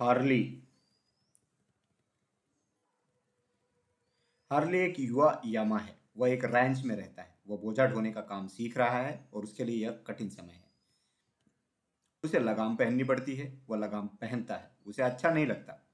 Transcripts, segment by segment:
Harley. Harley एक युवा यामा है। वह एक रैंच में रहता है। वह बोझा ढोने का काम सीख रहा है और उसके लिए यह कठिन समय है। उसे लगाम पहननी पड़ती है। वह लगाम पहनता है। उसे अच्छा नहीं लगता।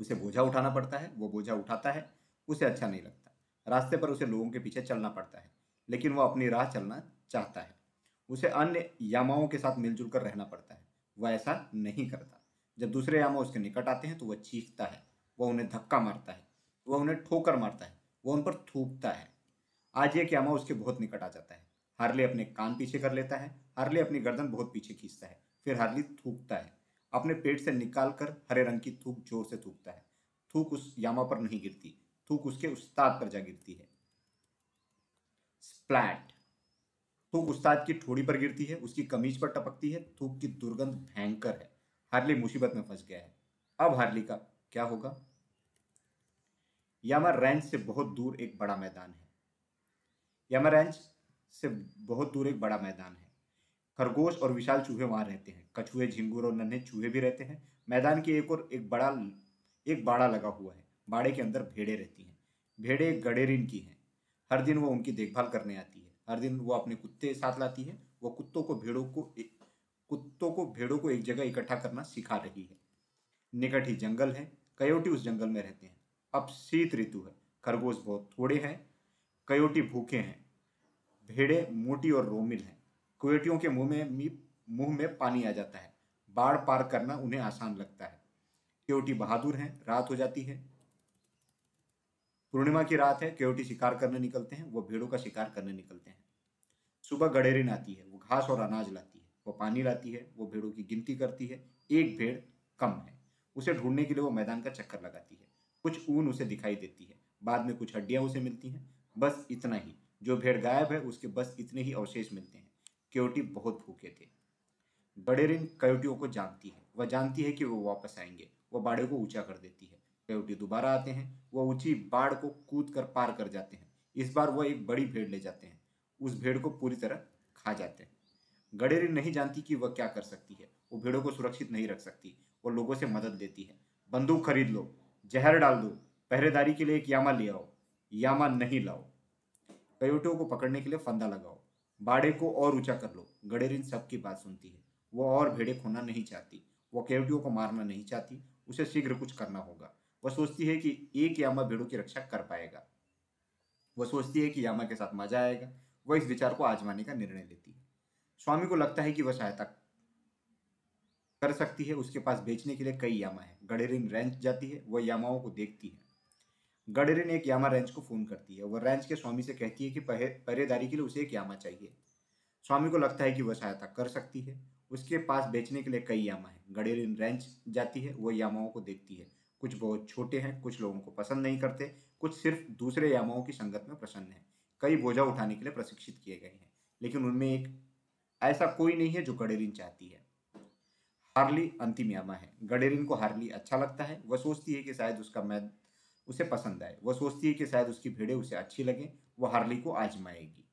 उसे बोझा उठाना पड़ता है। वह बोझा उठाता है। उसे अच्छा नहीं लगता। रास्ते पर उसे लोगों के पीछे चलना पड़ता है। लेकिन वह अपनी राह चलना चाहता है। उसे अन्य यामाओं के साथ मिलजुल कर रहना पड़ता है। वह ऐसा नहीं करता। जब दूसरे यामा उसके निकट आते हैं तो वह चीखता है, वह उन्हें धक्का मारता है, वह उन्हें ठोकर मारता है, वह उन पर थूकता है। आज एक यामा उसके बहुत निकट आ जाता है। हार्ले अपने कान पीछे कर लेता है, हार्ले अपनी गर्दन बहुत पीछे खींचता है, फिर हार्ली थूकता है, अपने पेट से निकाल कर हरे रंग की थूक ज़ोर से थूकता है। थूक उस यामा पर नहीं गिरती, थूक उसके उस्ताद पर जा गिरती है। स्प्लैट। थूक उस्ताद की ठोड़ी पर गिरती है, उसकी कमीज पर टपकती है, थूक की दुर्गंध भयंकर है। हार्ली मुसीबत में फंस गया है। अब हार्ली का क्या होगा? यामा रैंच से बहुत दूर एक बड़ा मैदान है। यामा रैंच से बहुत दूर एक बड़ा मैदान है। खरगोश और विशाल चूहे वहाँ रहते हैं। कछुए, झिंगुर और नन्हे चूहे भी रहते हैं। मैदान की एक और एक बड़ा, एक बाड़ा लगा हुआ है। बाड़े के अंदर भेड़े रहती हैं। भेड़े गडेरिन की हैं। हर दिन वो उनकी देखभाल करने आती है। हर दिन वो अपने कुत्ते साथ लाती है। वो कुत्तों को, भेड़ों को कुत्तों को, भेड़ों को एक जगह इकट्ठा करना सिखा रही है। निकट ही जंगल है, कयोटी उस जंगल में रहते हैं। अब शीत ऋतु है, खरगोश बहुत थोड़े हैं, कयोटी भूखे हैं, भेड़े मोटी और रोमिल हैं। कोयटियों के मुँह में मुँह में पानी आ जाता है, बाढ़ पार करना उन्हें आसान लगता है। क्योटी बहादुर हैं, रात हो जाती है। पूर्णिमा की रात है केवटी शिकार करने निकलते हैं, वो भेड़ों का शिकार करने निकलते हैं। सुबह गडेरिन आती है, वो घास और अनाज लाती है। वो पानी लाती है, वो भेड़ों की गिनती करती है, एक भेड़ कम है। उसे ढूँढने के लिए वो मैदान का चक्कर लगाती है। कुछ ऊन उसे दिखाई देती है। बाद में कुछ हड्डियाँ उसे मिलती हैं। बस इतना ही। जो भेड़ गायब है, उसके बस इतने ही अवशेष मिलते हैं। क्योटी बहुत भूखे थे। गडेरिन कयोटियों को जानती है। वह जानती है कि वो वापस आएँगे। वह बाड़े को ऊँचा कर देती है। कयोटी दोबारा आते हैं। वह ऊँची बाढ़ को कूद कर पार कर जाते हैं। इस बार वह एक बड़ी भेड़ ले जाते हैं। उस भेड़ को पूरी तरह खा जाते हैं। गडेरी नहीं जानती कि वह क्या कर सकती है। वो भेड़ों को सुरक्षित नहीं रख सकती वो लोगों से मदद लेती है। बंदूक खरीद लो, जहर डाल दो, पहरेदारी के लिए एक यामा ले आओ, यामा नहीं लाओ। कयोटियों को पकड़ने के लिए फंदा लगाओ, बाड़े को और ऊँचा कर लो। गडेरिन सबकी बात सुनती है। वो और भेड़े खोना नहीं चाहती वो केवटियों को मारना नहीं चाहती, उसे शीघ्र कुछ करना होगा। वह सोचती है कि एक यामा भेड़ों की रक्षा कर पाएगा। वह सोचती है कि यामा के साथ मज़ा आएगा। वह इस विचार को आजमाने का निर्णय लेती है। स्वामी को लगता है कि वह सहायता कर सकती है, उसके पास बेचने के लिए कई यामा है। गडेरिन रेंच जाती है, वह यामाओं को देखती है। गडेरिन एक यामा रेंच को फ़ोन करती है। वह रेंच के स्वामी से कहती है कि पहरेदारी के लिए उसे एक यामा चाहिए। स्वामी को लगता है कि वह सहायता कर सकती है। उसके पास बेचने के लिए कई यामा है। गडेरिन रेंच जाती है, वह यामाओं को देखती है। कुछ बहुत छोटे हैं, कुछ लोगों को पसंद नहीं करते, कुछ सिर्फ़ दूसरे यामाओं की संगत में प्रसन्न हैं। कई बोझा उठाने के लिए प्रशिक्षित किए गए हैं। लेकिन उनमें एक ऐसा कोई नहीं है जो गडेरिन चाहती है। हार्ली अंतिम यामा है। गडेरिन को हार्ली अच्छा लगता है। वह सोचती है कि शायद उसका मैद उसे पसंद आए। वह सोचती है कि शायद उसकी भेड़े उसे अच्छी लगे। वह हार्ली को आजमाएगी।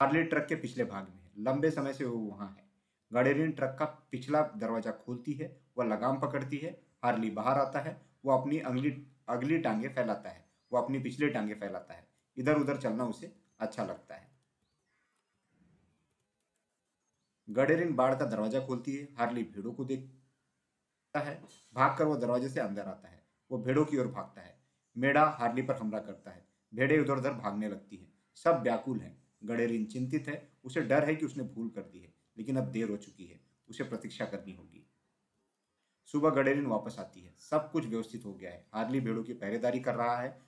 हार्ली ट्रक के पिछले भाग में है। लंबे समय से वो वहाँ है। गडेरिन ट्रक का पिछला दरवाज़ा खोलती है। वह लगाम पकड़ती है। हार्ली बाहर आता है। वह अपनी अगली अगली टांगे फैलाता है। वह अपनी पिछली टांगे फैलाता है। इधर उधर चलना उसे अच्छा लगता है। गडेरिन बाढ़ का दरवाज़ा खोलती है, हार्ली भेड़ों को देखता है, भागकर वो दरवाजे से अंदर आता है, वो भेड़ों की ओर भागता है। मेड़ा हार्ली पर हमला करता है, भेड़े उधर उधर भागने लगती है, सब व्याकुल हैं। गडेरिन चिंतित है, उसे डर है कि उसने भूल कर दी है, लेकिन अब देर हो चुकी है, उसे प्रतीक्षा करनी होगी। सुबह गडेरिन वापस आती है, सब कुछ व्यवस्थित हो गया है, हार्ली भेड़ों की पहरेदारी कर रहा है,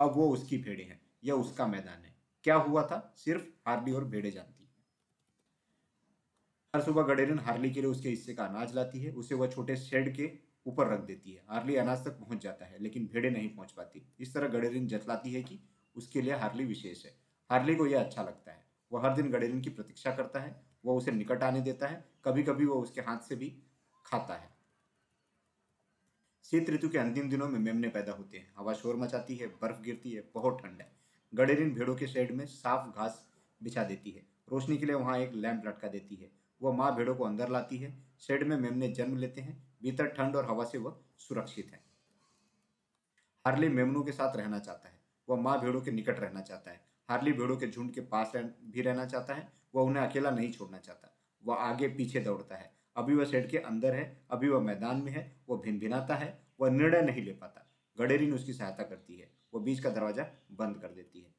अब वो उसकी भेड़े हैं, यह उसका मैदान है। क्या हुआ था? सिर्फ़ हार्ली और भेड़े जानती हर सुबह गडेरिन हार्ली के लिए उसके हिस्से का अनाज लाती है, उसे वह छोटे शेड के ऊपर रख देती है। हार्ली अनाज तक पहुँच जाता है, लेकिन भेड़े नहीं पहुँच पाती। इस तरह गडेरिन जतलाती है कि उसके लिए हार्ली विशेष है। हार्ली को यह अच्छा लगता है। वह हर दिन गडेरिन की प्रतीक्षा करता है, वह उसे निकट आने देता है कभी कभी वह उसके हाथ से भी खाता है। शीत ऋतु के अंतिम दिनों में मेमने पैदा होते हैं। हवा शोर मचाती है, बर्फ़ गिरती है, बहुत ठंड है। गडेरिन भेड़ों के शेड में साफ़ घास बिछा देती है। रोशनी के लिए वहाँ एक लैंप लटका देती है। वह माँ भेड़ों को अंदर लाती है शेड में मेमने जन्म लेते हैं भीतर ठंड और हवा से वह सुरक्षित है। हार्ली मेमनों के साथ रहना चाहता है वह माँ भेड़ों के निकट रहना चाहता है। हार्ली भेड़ों के झुंड के पास रह, भी रहना चाहता है वह उन्हें अकेला नहीं छोड़ना चाहता। वह आगे पीछे दौड़ता है। अभी वह शेड के अंदर है अभी वह मैदान में है वह भिन भिनाता है वह निर्णय नहीं ले पाता। गडेरिन उसकी सहायता करती है वह बीच का दरवाज़ा बंद कर देती है।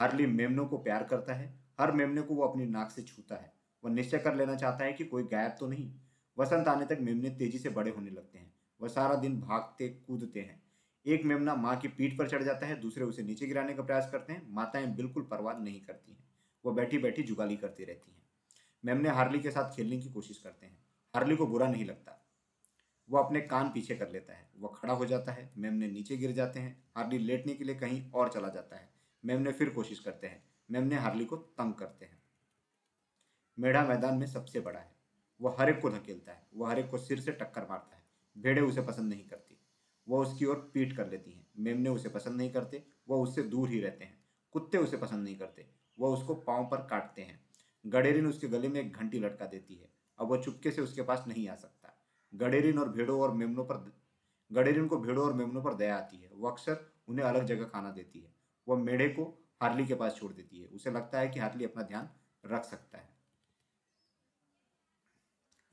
हार्ली मेमनों को प्यार करता है हर मेमने को वो अपनी नाक से छूता है। वह निश्चय कर लेना चाहता है कि कोई गायब तो नहीं। वसंत आने तक मेमने तेज़ी से बड़े होने लगते हैं। वह सारा दिन भागते, कूदते हैं। एक मेमना माँ की पीठ पर चढ़ जाता है, दूसरे उसे नीचे गिराने का प्रयास करते हैं। माताएँ बिल्कुल परवाह नहीं करती हैं। वह बैठी बैठी जुगाली करती रहती हैं। मेमने हार्ली के साथ खेलने की कोशिश करते हैं। हार्ली को बुरा नहीं लगता। वह अपने कान पीछे कर लेता है। वह खड़ा हो जाता है। मेमने नीचे गिर जाते हैं। हार्ली लेटने के लिए कहीं और चला जाता है। मेमने फिर कोशिश करते हैं। मेमने हार्ली को तंग करते हैं। मेढ़ा मैदान में सबसे बड़ा है। वह हर एक को धकेलता है, वह हर एक को सिर से टक्कर मारता है। भेड़े उसे पसंद नहीं करती, वह उसकी ओर पीट कर लेती हैं। मेमने उसे पसंद नहीं करते, वह उससे दूर ही रहते हैं। कुत्ते उसे पसंद नहीं करते, वह उसको पाँव पर काटते हैं। गडेरिन उसके गले में एक घंटी लटका देती है, अब वह चुपके से उसके पास नहीं आ सकता। गडेरिन और भेड़ों और मेमनों पर गडेरिन को भेड़ों और मेमनों पर दया आती है। वह अक्सर उन्हें अलग जगह खाना देती है। वह मेढ़े को हार्ली के पास छोड़ देती है। उसे लगता है कि हार्ली अपना ध्यान रख सकता है।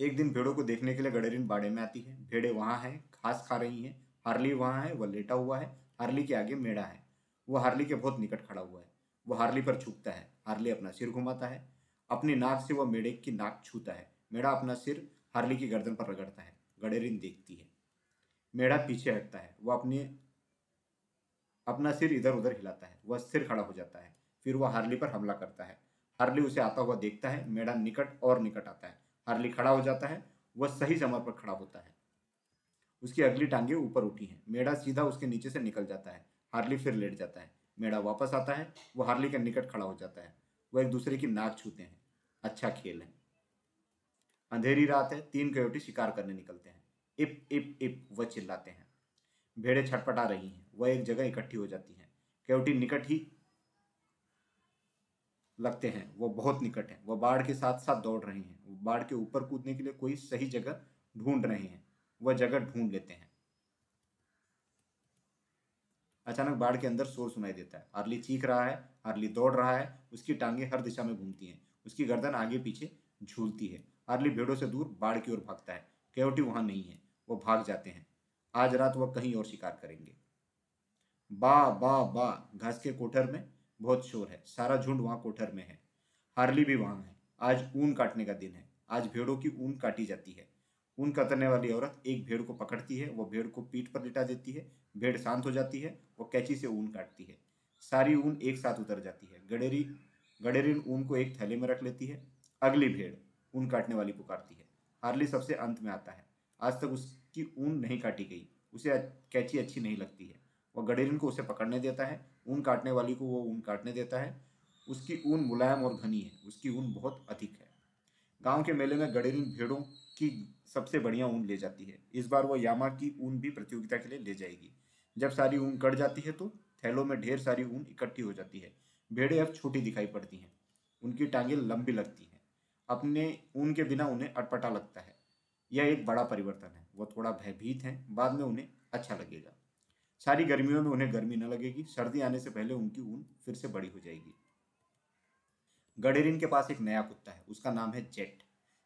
एक दिन भेड़ों को देखने के लिए गडेरिन बाड़े में आती है। भेड़े वहाँ हैं, घास खा रही हैं। हार्ली वहाँ है, वह लेटा हुआ है। हार्ली के आगे मेढ़ा है। वह हार्ली के बहुत निकट खड़ा हुआ है। वह हार्ली पर छुपता है। हार्ली अपना सिर घुमाता है। अपनी नाक से वह मेड़े की नाक छूता है। मेड़ा अपना सिर हार्ली की गर्दन पर रगड़ता है। गडेरिन देखती है। मेढ़ा पीछे हटता है। वह अपने, अपना सिर इधर उधर हिलाता है। वह सिर खड़ा हो जाता है। फिर वह हार्ली पर हमला करता है। हार्ली उसे आता हुआ देखता है। मेढ़ा निकट और निकट आता है। हार्ली खड़ा हो जाता है, वह सही समय पर खड़ा होता है। उसकी अगली टांगे ऊपर उठी हैं। मेढ़ा सीधा उसके नीचे से निकल जाता है। हार्ली फिर लेट जाता है। मेढ़ा वापस आता है वो हार्ली के निकट खड़ा हो जाता है। वह एक दूसरे की नाक छूते हैं। अच्छा खेल है। अंधेरी रात है, तीन कयोटी शिकार करने निकलते हैं। इप इप इप, वह चिल्लाते हैं। भेड़े छटपटा रही हैं। वह एक जगह इकट्ठी हो जाती हैं। कयोटी निकट ही लगते हैं, वो बहुत निकट है। वह बाढ़ के साथ साथ दौड़ रहे हैं। वो बाढ़ के ऊपर कूदने के लिए कोई सही जगह ढूंढ रहे हैं। वह जगह ढूंढ लेते हैं। अचानक बाढ़ के अंदर शोर सुनाई देता है। हार्ली चीख रहा है, हार्ली दौड़ रहा है, उसकी टांगे हर दिशा में घूमती हैं। उसकी गर्दन आगे पीछे झूलती है। हार्ली भेड़ों से दूर बाढ़ की ओर भागता है। केवटी वहाँ नहीं है, वो भाग जाते हैं। आज रात वह कहीं और शिकार करेंगे। बा बा बा, घास के कोठर में बहुत शोर है। सारा झुंड वहाँ कोठर में है। हार्ली भी वहाँ है। आज ऊन काटने का दिन है। आज भेड़ों की ऊन काटी जाती है। ऊन कतरने वाली औरत एक भेड़ को पकड़ती है, वो भेड़ को पीठ पर लिटा देती है, भेड़ शांत हो जाती है वो कैची से ऊन काटती है। सारी ऊन एक साथ उतर जाती है। गडेरी, गडेरिन ऊन को एक थैले में रख लेती है। अगली भेड़ ऊन काटने वाली पुकारती है। हार्ली सबसे अंत में आता है। आज तक उसकी ऊन नहीं काटी गई। उसे कैची अच्छी नहीं लगती है। वह गडेरिन को उसे पकड़ने देता है। ऊन काटने वाली को वो ऊन काटने देता है। उसकी ऊन मुलायम और घनी है, उसकी ऊन बहुत अधिक है। गाँव के मेले में गडेरिन भेड़ों की सबसे बढ़िया ऊन ले जाती है। इस बार वो यामा की ऊन भी प्रतियोगिता के लिए ले जाएगी। जब सारी ऊन कट जाती है तो थैलों में ढेर सारी ऊन इकट्ठी हो जाती है। भेड़े अब छोटी दिखाई पड़ती हैं। उनकी टांगें लंबी लगती हैं। अपने ऊन के बिना उन्हें अटपटा लगता है। यह एक बड़ा परिवर्तन है। वह थोड़ा भयभीत हैं। बाद में उन्हें अच्छा लगेगा। सारी गर्मियों में उन्हें गर्मी न लगेगी, सर्दी आने से पहले उनकी ऊन फिर से बड़ी हो जाएगी। गडेरिन के पास एक नया कुत्ता है, उसका नाम है जेट।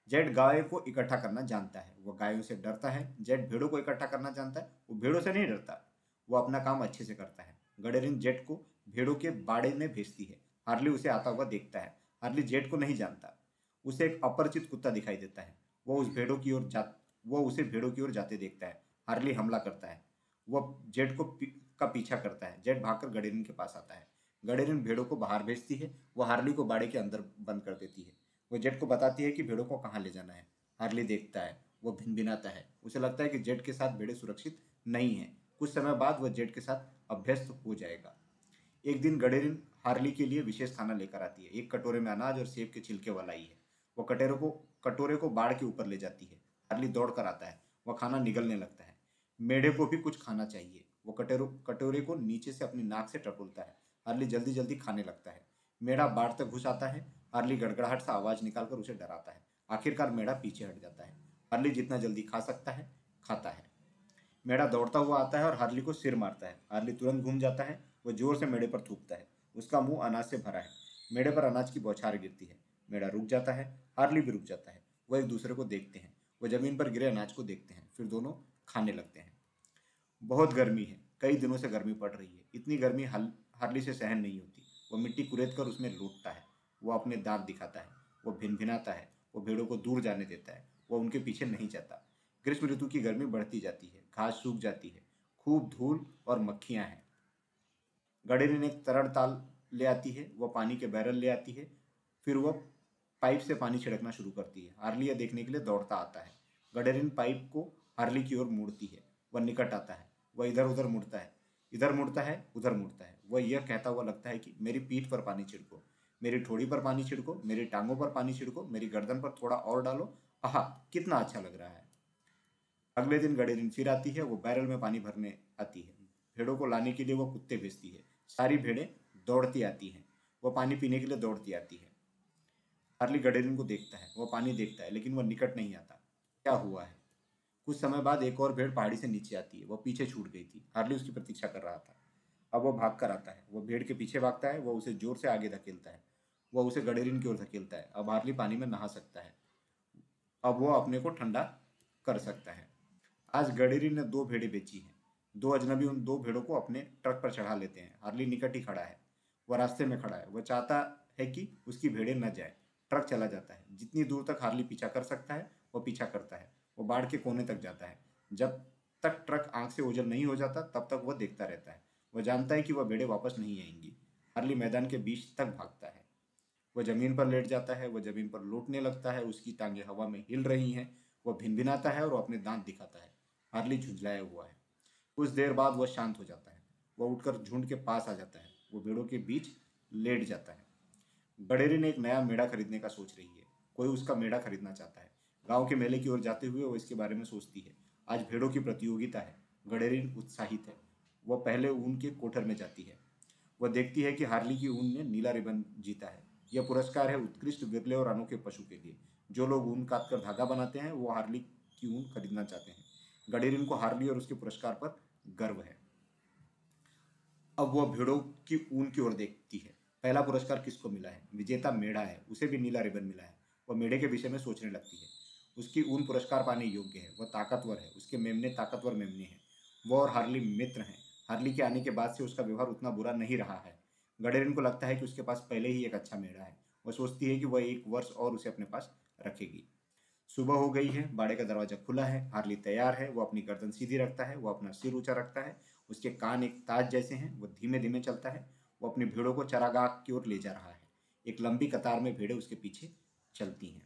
जेट गाय को इकट्ठा करना जानता है। वह गायों से डरता है, जेट भेड़ों को इकट्ठा करना जानता है। वो भेड़ों से नहीं डरता, वो अपना काम अच्छे से करता है। गडेरिन जेट को भेड़ों के बाड़े में भेजती है। हार्ली उसे आता हुआ देखता है। हार्ली जेट को नहीं जानता। उसे एक अपरिचित कुत्ता दिखाई देता है। वो उस भेड़ों की ओर जा, वो उसे भेड़ों की ओर जाते देखता है। हार्ली हमला करता है। वह जेट को पी, का पीछा करता है। जेट भागकर गडेरिन के पास आता है। गडेरिन भेड़ों को बाहर भेजती है। वो हार्ली को बाड़े के अंदर बंद कर देती है। वो जेट को बताती है कि भेड़ों को कहाँ ले जाना है। हार्ली देखता है। वो भिन भिनाता है। उसे लगता है कि जेट के साथ भेड़े सुरक्षित नहीं है। कुछ समय बाद वह जेट के साथ अभ्यस्त हो जाएगा। एक दिन गडेरिन हार्ली के लिए विशेष खाना लेकर आती है। एक कटोरे में अनाज और सेब के छिलके वाला ही। है वो कटोरे को कटोरे को बाढ़ के ऊपर ले जाती है। हार्ली दौड़ कर आता है। वह खाना निगलने लगता है। मेढे को भी कुछ खाना चाहिए। वो कटोरे कटोरे को नीचे से अपनी नाक से टटोलता है। हार्ली जल्दी जल्दी खाने लगता है। मेढ़ा बाढ़ तक घुस आता है। हार्ली गड़गड़ाहट सा आवाज़ निकालकर उसे डराता है। आखिरकार मेढ़ा पीछे हट जाता है। हार्ली जितना जल्दी खा सकता है, खाता है। मेढ़ा दौड़ता हुआ आता है और हार्ली को सिर मारता है। हार्ली तुरंत घूम जाता है। वह ज़ोर से मेढ़े पर थूकता है। उसका मुँह अनाज से भरा है। मेढ़े पर अनाज की बौछार गिरती है। मेढ़ा रुक जाता है। हार्ली भी रुक जाता है। वह एक दूसरे को देखते हैं। वह ज़मीन पर गिरे अनाज को देखते हैं। फिर दोनों खाने लगते हैं। बहुत गर्मी है, कई दिनों से गर्मी पड़ रही है। इतनी गर्मी हार्ली से सहन नहीं होती। वह मिट्टी कुरेद कर उसमें लूटता है। वह अपने दांत दिखाता है वह भिन भिनाता है, वो भेड़ों को दूर जाने देता है वह उनके पीछे नहीं जाता। ग्रीष्म ऋतु की गर्मी बढ़ती जाती है, घास सूख जाती है, खूब धूल और मक्खियाँ हैं। गडेरिन एक तरड़ ताल ले आती है वह पानी के बैरल ले आती है, फिर वह पाइप से पानी छिड़कना शुरू करती है। हार्ली देखने के लिए दौड़ता आता है। गडेरिन पाइप को हार्ली की ओर मुड़ती है, वह निकट आता है, वह इधर उधर मुड़ता है, इधर मुड़ता है, उधर मुड़ता है। वह यह कहता हुआ लगता है कि मेरी पीठ पर पानी छिड़को, मेरी ठोड़ी पर पानी छिड़को, मेरी टांगों पर पानी छिड़को, मेरी गर्दन पर थोड़ा और डालो। आहा, कितना अच्छा लग रहा है। अगले दिन गडेरिन फिर आती है, वो बैरल में पानी भरने आती है। भेड़ों को लाने के लिए वो कुत्ते भेजती है। सारी भेड़ें दौड़ती आती हैं। वो पानी पीने के लिए दौड़ती आती है। हार्ली गडेरिन को देखता है, वो पानी देखता है, लेकिन वह निकट नहीं आता। क्या हुआ है? कुछ समय बाद एक और भेड़ पहाड़ी से नीचे आती है। वह पीछे छूट गई थी। हार्ली उसकी प्रतीक्षा कर रहा था। अब वह भाग कर आता है। वह भेड़ के पीछे भागता है। वह उसे ज़ोर से आगे धकेलता है। वह उसे गडेरिन की ओर धकेलता है। अब हार्ली पानी में नहा सकता है। अब वह अपने को ठंडा कर सकता है। आज गडेरिन ने दो भेड़ें बेची हैं। दो अजनबी उन दो भेड़ों को अपने ट्रक पर चढ़ा लेते हैं। हार्ली निकट ही खड़ा है। वह रास्ते में खड़ा है। वह चाहता है कि उसकी भेड़ें न जाए। ट्रक चला जाता है। जितनी दूर तक हार्ली पीछा कर सकता है वह पीछा करता है। वो बाढ़ के कोने तक जाता है। जब तक ट्रक आँख से ओझल नहीं हो जाता, तब तक वह देखता रहता है। वह जानता है कि वह बेड़े वापस नहीं आएँगी। हार्ली मैदान के बीच तक भागता है। वह ज़मीन पर लेट जाता है, वह ज़मीन पर लौटने लगता है, उसकी टांगे हवा में हिल रही हैं, वह भिनभिनाता है और अपने दांत दिखाता है। हार्ली झुंझलाया हुआ है। कुछ देर बाद वह शांत हो जाता है। वह उठकर झुंड के पास आ जाता है। वो भेड़ों के बीच लेट जाता है। गडेरी ने एक नया मेढ़ा खरीदने का सोच रही है। कोई उसका मेढ़ा खरीदना चाहता है। गाँव के मेले की ओर जाते हुए वो इसके बारे में सोचती है। आज भेड़ों की प्रतियोगिता है, गडेरिन उत्साहित है। वह पहले ऊन के कोठर में जाती है। वह देखती है कि हार्ली की ऊन ने नीला रिबन जीता है। यह पुरस्कार है उत्कृष्ट विरले और अनोखे पशु के लिए। जो लोग ऊन काट कर धागा बनाते हैं, वो हार्ली की ऊन खरीदना चाहते हैं। गडेरिन को हार्ली और उसके पुरस्कार पर गर्व है। अब वह भेड़ों की ऊन की ओर देखती है। पहला पुरस्कार किसको मिला है? विजेता मेढ़ा है। उसे भी नीला रिबन मिला है। वह मेढ़े के विषय में सोचने लगती है। उसकी ऊन पुरस्कार पाने योग्य है, वह ताकतवर है, उसके मेमने ताकतवर मेमने हैं। वह और हार्ली मित्र हैं। हार्ली के आने के बाद से उसका व्यवहार उतना बुरा नहीं रहा है। गडेरिन को लगता है कि उसके पास पहले ही एक अच्छा मेढ़ा है। वह सोचती है कि वह एक वर्ष और उसे अपने पास रखेगी। सुबह हो गई है, बाड़े का दरवाज़ा खुला है, हार्ली तैयार है वो अपनी गर्दन सीधी रखता है वो अपना सिर ऊँचा रखता है, उसके कान एक ताज जैसे हैं वो धीमे धीमे चलता है वो अपनी भीड़ों को चरागाह की ओर ले जा रहा है। एक लंबी कतार में भीड़ें उसके पीछे चलती हैं।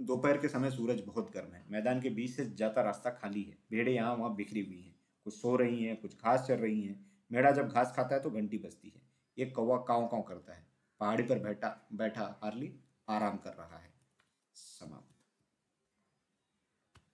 दोपहर के समय सूरज बहुत गर्म है। मैदान के बीच से जाता रास्ता खाली है। भेड़े यहाँ वहाँ बिखरी हुई हैं। कुछ सो रही हैं, कुछ घास चल रही हैं। मेढ़ा जब घास खाता है तो घंटी बजती है। एक कौवा काँव काँव करता है। पहाड़ी पर बैठा बैठा हार्ली आराम कर रहा है। समाप्त।